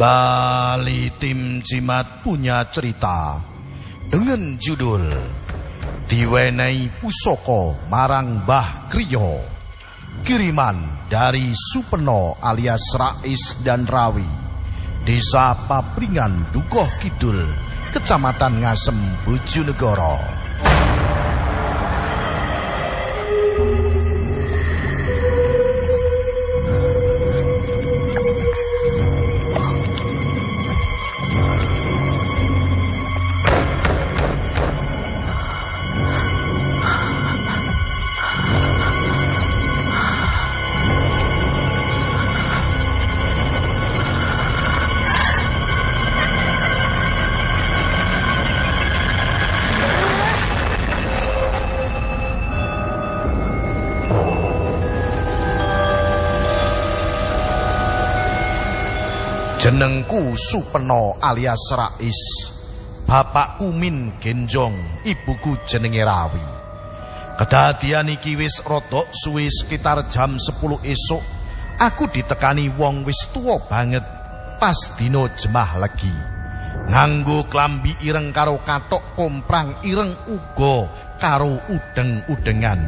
Kembali tim Jimat punya cerita dengan judul Diwenei Pusoko Marang Mbah Kriyo. Kiriman dari Supeno alias Rais dan Rawi. Desa Papringan Dukoh Kidul, Kecamatan Ngasem, Bojonegoro. Jenengku Supeno alias Rais. Bapakku Min Genjong, ibuku jenenge Rawi. Kedadian iki wis rada suwe sekitar jam 10 esuk. Aku ditekani wong wis tuwa banget pas dina jemah legi. Nganggo klambi ireng karo katok komprang ireng uga karo udeng-udengan.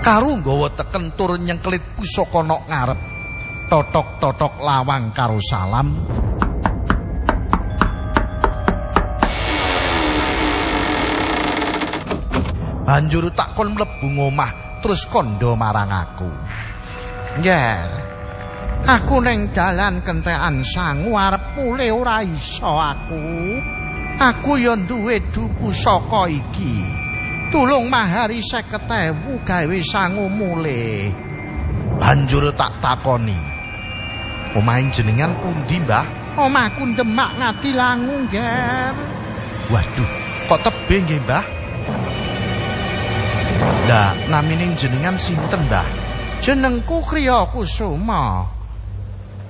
Karo nggawa teken tur nyengklit pusaka nok ngarep. Totok-totok lawang karo salam. Banjur tak kon mlebu ngomah terus kondo marang aku. Nger aku neng dalan kentekan sangu arep mule ora iso aku. Aku yo duwe duku saka iki. Tulung mahari 50.000 gawe sangu mule. Banjur tak takoni Omahing jenengan pundi, Mbah? Omahku Demak Ngati Langu, Ger. Waduh, kok tebing nggih, Mbah? Lah, namining jenengan sinten, Mbah? Jenengku Kriya Kusuma.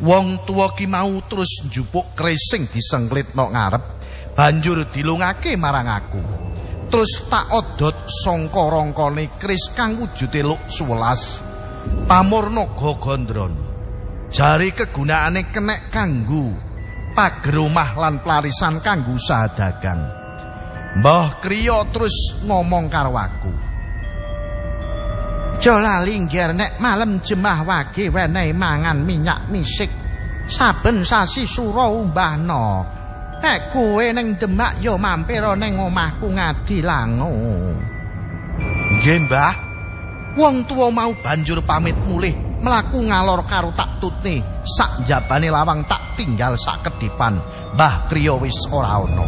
Wong tuwa ki mau terus njupuk kresing disengklit nok ngarep, banjur dilungake marang aku. Terus tak odot sangka rongkone kris kang wujude luk 11. Pamurna Gogondron. Jari kegunaane kenek kanggo pager omah lan pelarisan kanggo usaha dagang. Mbah Kriya terus ngomong karo aku. Jola linggir nek malam jemah wage wenehi mangan minyak misik saben sasi sura umbahno. Nek kowe ning Demak ya mampir ning omahku ngadi langu. Nggih, Mbah. Wong tuwa mau banjur pamit mulih melaku ngalor karo tak tutne sak jabane lawang tak tinggal sak kedipan Mbah Kriya wis ora ana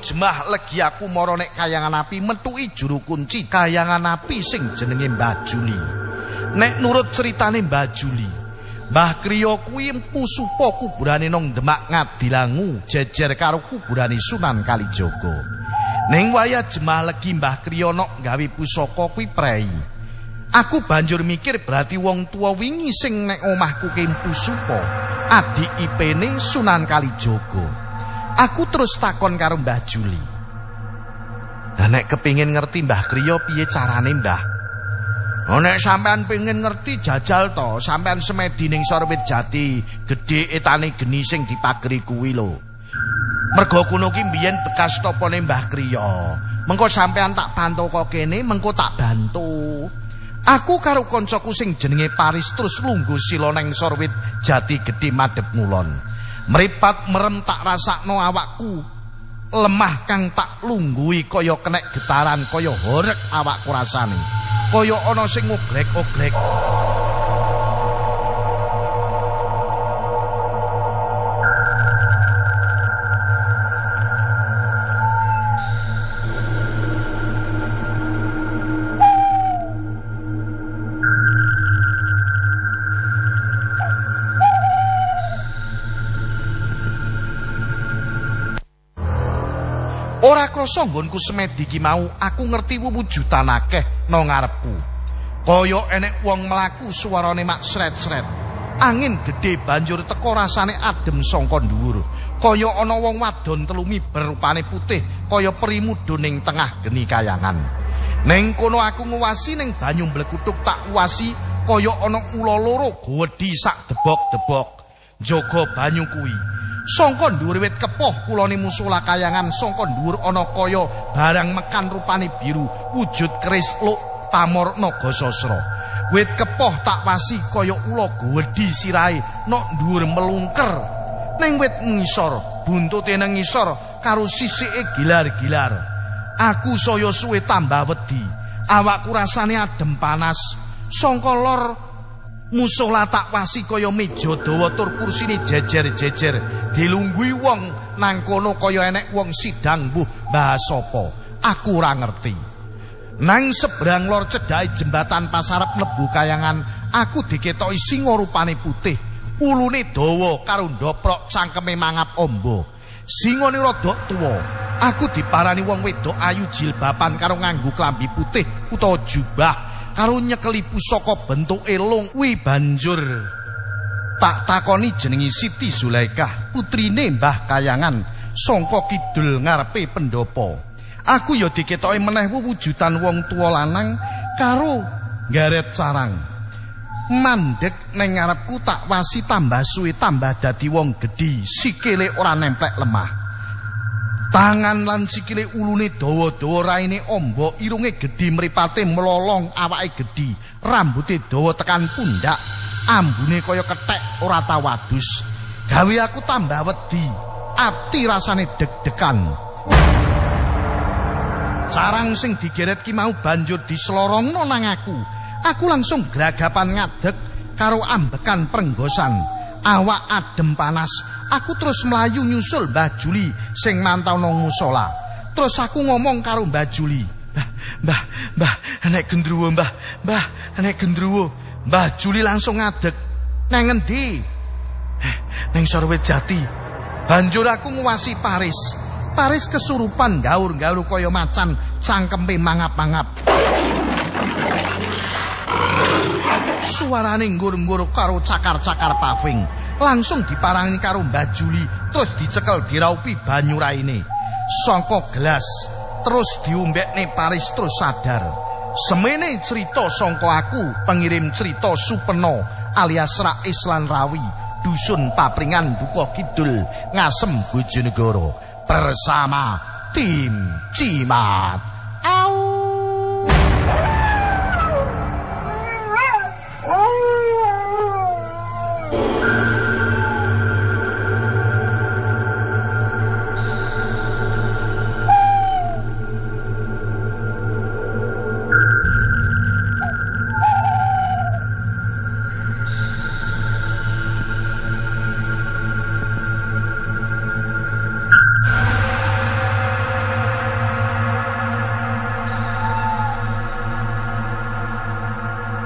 jemah legi aku mara nek kayangan api metuki juru kunci kayangan api sing jenenge Mbah Juli. Nek nurut ceritane Mbah Juli, Mbah Kriya kuwi empu supa kuburane nang Demak Ngadilangu jejer karo kuburane Sunan Kalijaga. Ning wayah jemah legi Mbah Kriya nok gawe pusaka kuwi prei. Aku banjur mikir berarti wong tua wingi sing nek omahku kempu supa, adik ipene Sunan Kalijaga. Aku terus takon karo Mbah Juli. Lah nek kepingin ngerti Mbah Kriya piye carane, Mbah? Oh nek sampean pengin ngerti jajal to, sampean semedi ning Sorwit Jati, gedhe etane geni sing dipageri kuwi lho. Mergo kuno ki mbiyen bekas topone Mbah Kriya. Mengko sampean tak bantu kok kene, mengko tak bantu. Aku karo koncoku sing jenenge Paris terus lungguh sila ning Sorwit Jati gedhe madhep ngulon. Meripat merem tak rasakno awakku. Lemah kang tak lungguhi kaya kenek getaran kaya horek awakku rasane. Kaya ana sing ngoglek-oglek krasa nggonku semedi ki mau aku ngerti wujudan akeh nang ngarepku. Kaya enek wong mlaku suarane mak sret-sret. Angin gedhe banjur teko rasane adem sangka dhuwur. Kaya ana wong wadon telumi berupane putih kaya perimudo ning tengah geni kayangan. Neng kono aku nguwasi ning banyu mlekutuk tak uwasi kaya ana ula loro gedhi sak debok-debok jaga banyu kuwi. Sangka dhuwur wit kepoh kulone musala kayangan sangka dhuwur ana kaya barang mekan rupane biru wujud keris luk pamor naga sasra. Wit kepoh tak wasi kaya ula gedhi sirahe nok dhuwur melungker. Ning wit ngisor, buntute nang ngisor karo sisike gilar-gilar. Aku saya suwe tambah wedi. Awakku rasane adem panas. Sangka lor musola tak wasi kaya meja dawa tur kursine jejer-jejer. Dilunggui wong nang kono kaya enek wong sidang mbuh bahas apa aku ora ngerti. Nang seberang lor cedhake jembatan pasarep mlebu kayangan aku diketoki singa rupane putih. Ulune dawa karo ndoprok cangkeme mangap ombo. Singane rada tuwa aku diparani wong wedok ayu jilbaban karo nganggo klambi putih utawa jubah karo nyekeli pusaka bentuk elung kuwi banjur. Tak takoni jenengi Siti Zulaikah putrine Mbah Kayangan sangka kidul ngarepe pendopo. Aku ya diketoki meneh wujudan wong tuwa lanang karo garet sarang. Mandek neng ngarepku tak wasi tambah suwe tambah dadi wong gedhi sikile ora nemplek lemah Tangan lan sikile ulune dawa-dawa raine ombo irunge gedhi mripate melolong awake gedhi rambuté dawa tekan pundak ambune kaya kethek ora tawadus gawe aku tambah wedi ati rasane deg-degan. Sarang sing digeret ki mau banjur dislorongno nang aku. Aku langsung gragapan ngadeg karo ambekan prenggosan awak adem panas. Aku terus melayu nyusul Mbah Juli sing mantau nang musala. Terus aku ngomong karo Mbah Juli. Mbah, Mbah, enek gendruwo, Mbah. Mbah, enek gendruwo. Mbah Juli langsung ngadeg. Nang ngendi? Eh, nang Sorwet Jati. Banjur aku nguwasi Paris. Paris kesurupan gaur-gaur kaya macan cangkempe mangap-mangap. Suarane nggur-nggur karo cakar-cakar paving. Langsung diparangi karo Mbah Juli terus dicekel diraupi banyu raine. Saka gelas terus diombekne Paris terus sadar. Semene cerita sangka aku pengirim cerita Supeno alias Rais lan Rawi dusun Papringan Duka Kidul Ngasem Bojonegoro. Bersama tim Cimat